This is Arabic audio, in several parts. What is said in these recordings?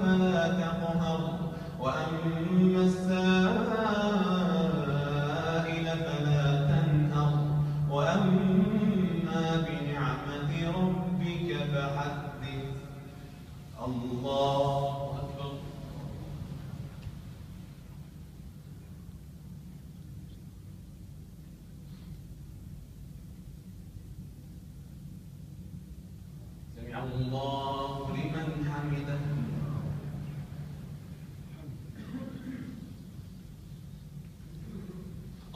فلا تقهر. وأما السائل فلا تنهر. وأما بنعمة ربك فحدث. الله أكبر. سمع الله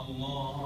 الله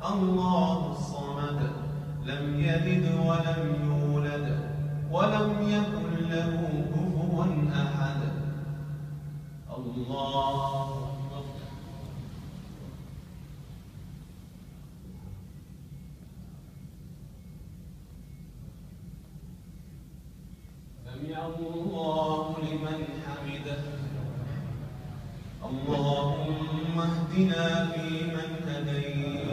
الله الصمد لم يلد ولم يولد ولم يكن له كفوا أحد. الله الله لمن حمده. اللهم اهدنا فيمن هديت.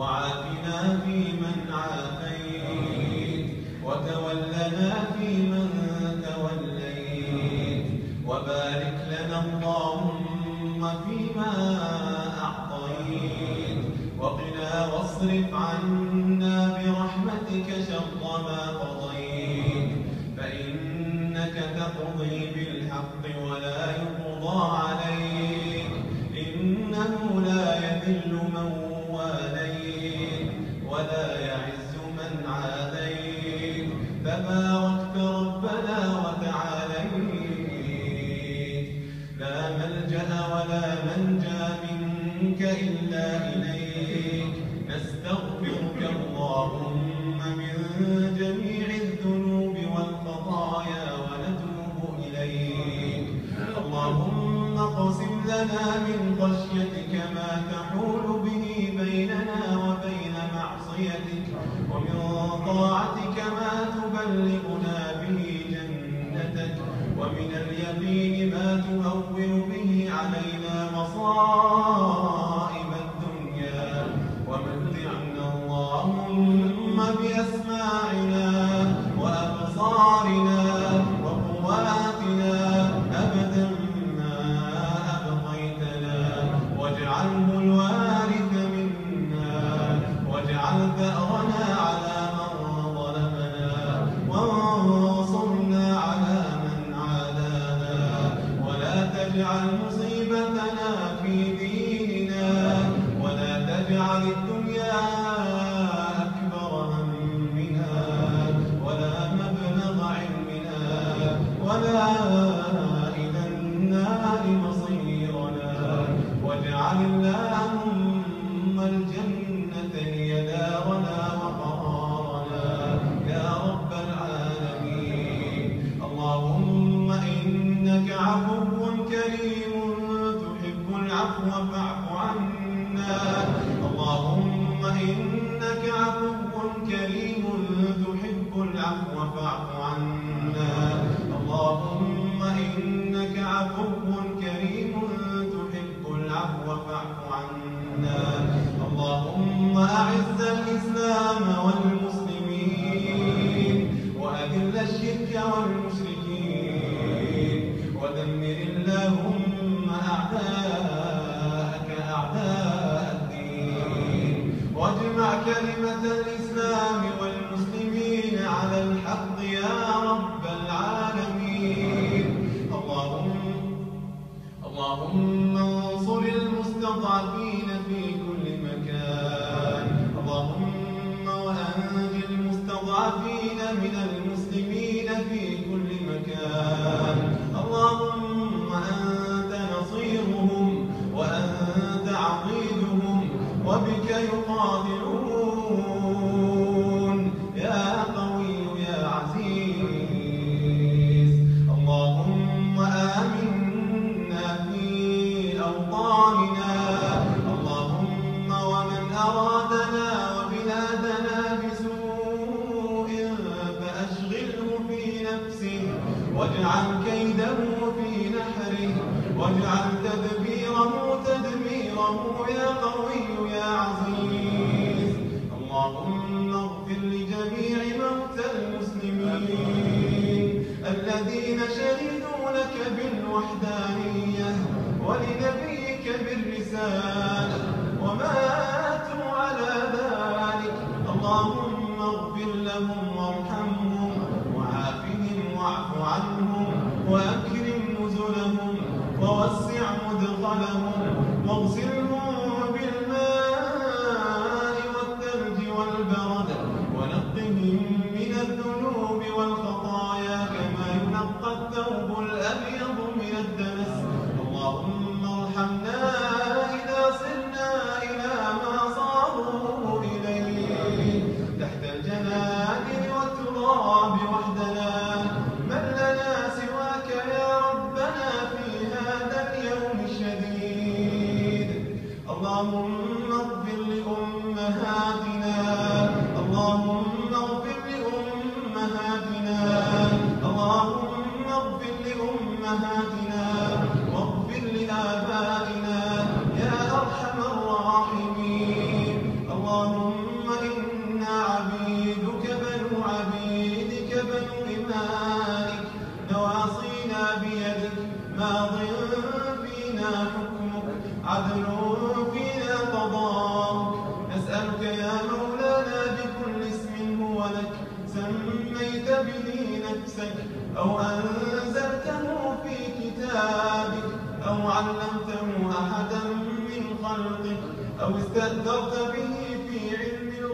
وعافنا فيمن عافيت وتولنا فيمن توليت. وبارك لنا اللهم فيما أعطيت. وقنا واصرف عنا لنا من خشيتك ما تحول به بيننا وبين معصيتك ومن طاعتك ما تبلغنا به جنتك ومن اليقين ما تهون العفو فاعف عنا. اللهم إنك عفو كريم تحب العفو فاعف عنا. اللهم أعز الإسلام والمسلمين وأذل الشرك والمشركين ودمر اللهم أعداءك أعداء الدين واجمع كلمة الإسلام والمسلمين الحق يا رب العالمين. اللهم اللهم انصر المستضعفين. واجعل تدبيره تدميره يا قوي يا عزيز. اللهم اغفر لجميع موتى المسلمين الذين شهدوا لك بالوحدانية ولنبيك بالرسالة وماتوا على ذلك. اللهم اغفر لهم وارحمهم وعافهم واعف عنهم وأكرمهم ووسع مدخلهم واغسلهم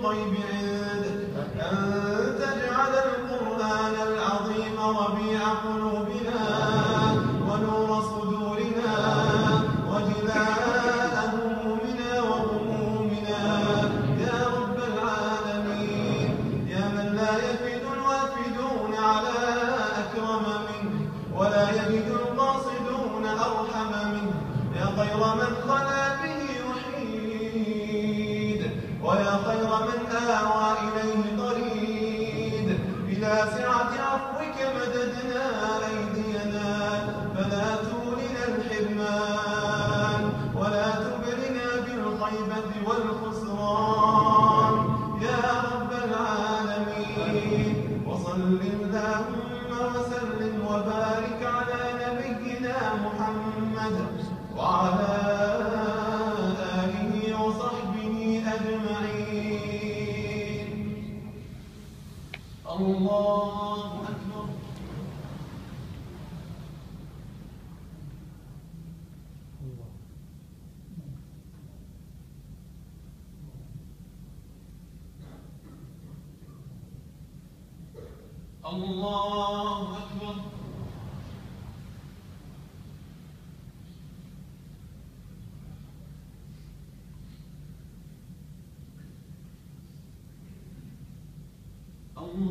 الغيب عندك أن تجعل القرآن العظيم ربيع قلوبنا ونور صدورنا وجلاء همومنا وغمومنا. يا رب العالمين يا من لا يفد الوافدون على أكرم منه ولا يجد القاصدون أرحم منه. يا خير من خلا به وحيد ويا خير وعلى آله وصحبه أجمعين. الله أكبر. الله أكبر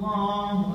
الله